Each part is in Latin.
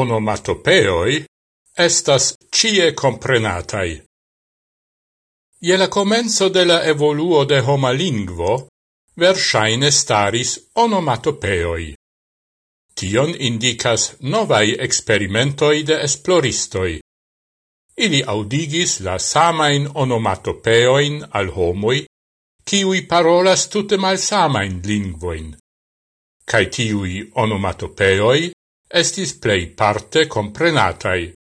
onomatopeoi estas cie comprenatai. Je la comenzo de la evoluo de homa lingvo, versaine staris onomatopeoi. Tion indicas novai experimentoi de esploristoi. Ili audigis la samain onomatopeoin al homoi, kiui parolas tute malsamain lingvoin. Cai tiui onomatopeoi estis plei parte comprenatai.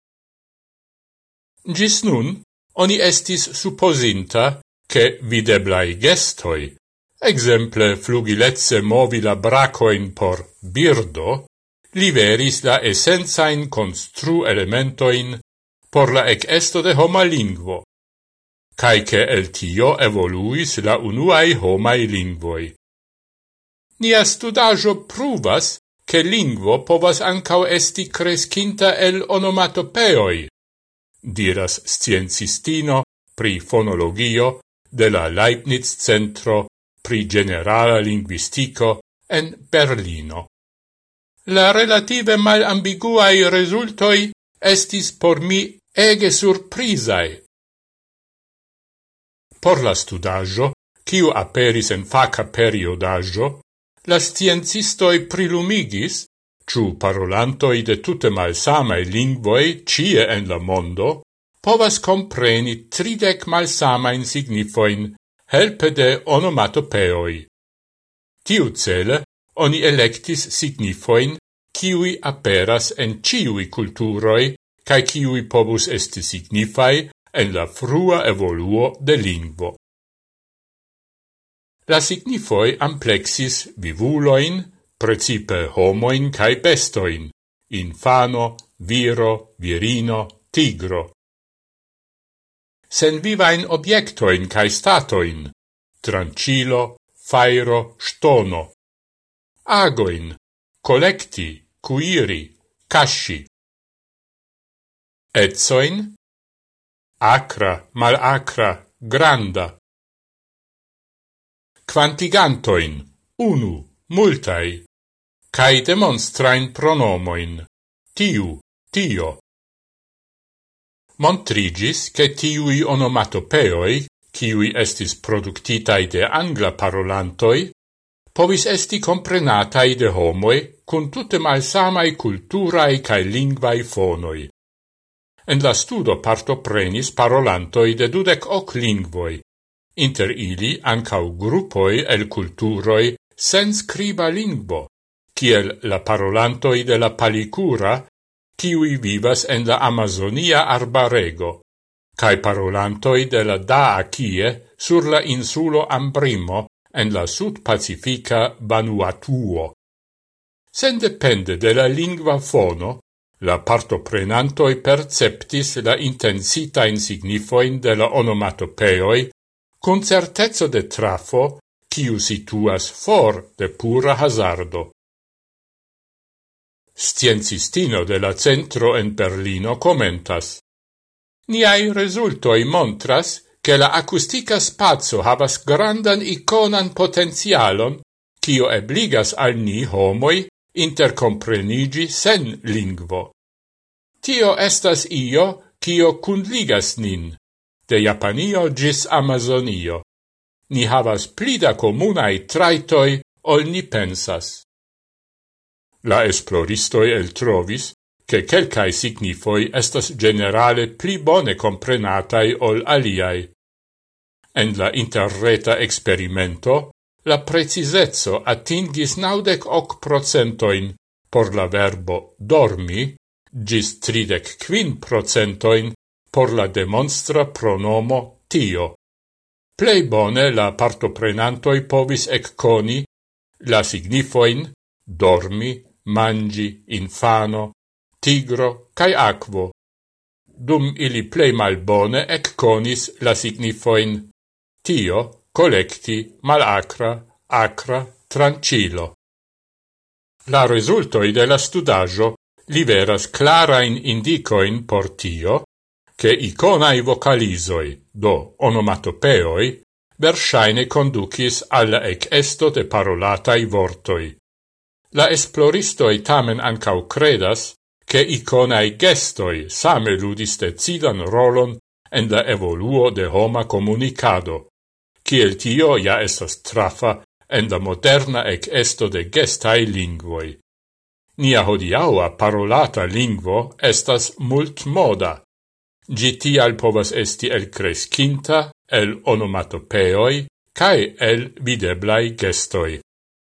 Gis nun, oni estis supposinta che videblai gestoi, exemple flugilezze movi la bracoin por birdo, liveris la essenzain constru elementoin por la ec esto de homa lingvo, cae che el tio evoluis la unuae homai lingvoi. Nia studajo pruvas che lingvo povas ancao esti crescinta el onomatopeoi, diras sciencistino pri fonologio de la Leibniz Centro pri generala linguistico en Berlino. La relative mal ambiguai resultoi estis por mi ege surprisai. Por la studaggio, kiu aperis en faca periodaggio, la sciencistoi prilumigis, ciu parolantoi de tutte malsamae lingvoi cie en la mondo, povas compreni tridec malsamain signifoin helpe de onomatopeoi. Tiu cele, oni electis signifoin kiui aperas en ciui culturoi cae kiui povus esti signifai en la frua evoluo de lingvo. La signifoi amplexis vivuloin, precipe homoin cae bestoin, infano, viro, virino, tigro. Sen vivain obiectoin cae statoin, trancilo, fairo, stono. Agoin, collecti, cuiri, casci. Etsoin, acra, malacra, granda, quantigantoin, unu, multai, cae demonstrain pronomoin, tiu, tio. Montrigis che tiui onomatopeoi, kiui estis productitai de angla parolantoi, povis esti comprenatai de homoi cun tutte malsamai culturae cae lingvai fonoi. En la studo partoprenis parolantoi de dudec hoc lingvoi, inter ili ancau gruppoi el culturoi sen scriba lingvo, kiel la parolantoi de la palicura, kiui vivas en la Amazonia arbarego, cae parolantoi de la Daakie sur la insulo Ambrimo en la sud-pacifica Vanuatuo. Sen depende de la lingua fono, la partoprenantoi perceptis la intensita insignifoin de la onomatopeoi con certezzo de trafo, ciu situas for de pura hazardo. Sciencistino de la centro en Berlino commentas. Niai resultoi montras che la acustica spazio havas grandan iconan potenzialon, cio ebligas al ni homoi intercomprenigi sen lingvo. Tio estas io, cio cundligas nin de Japanio gis Amazonio. Ni havas plida comunae traitoi ol ni pensas. La esploristoi el trovis che quelcae signifoi estas generale pli bone comprenatai ol aliai. En la interreta experimento, la precisezzo atingis naudec hoc procentoin por la verbo dormi, gis tridec quin procentoin por la demonstra pronomo tio. Plei bone la partoprenantoi povis ecconi la signifoin dormi, mangi, infano, tigro, cae aquo. Dum ili plei malbone ecconis la signifoin tio, collecti, malacra, acra, trancilo. La resultoi de la studaggio liveras clarain indicoin por tio, che iconae vocalisoi, do onomatopeoi, versaine conducis alla ec esto de parolatai vortoi. La esploristoi tamen ancau credas che iconae gestoi same ludis decidan rolon en la evoluo de homa comunicado, ciel tio ja estas trafa en la moderna ec esto de gestai lingvoi. Nia hodiaua parolata lingvo estas multmoda, Gi tial povas esti el crescinta, el onomatopeoi, cae el videblai gestoi.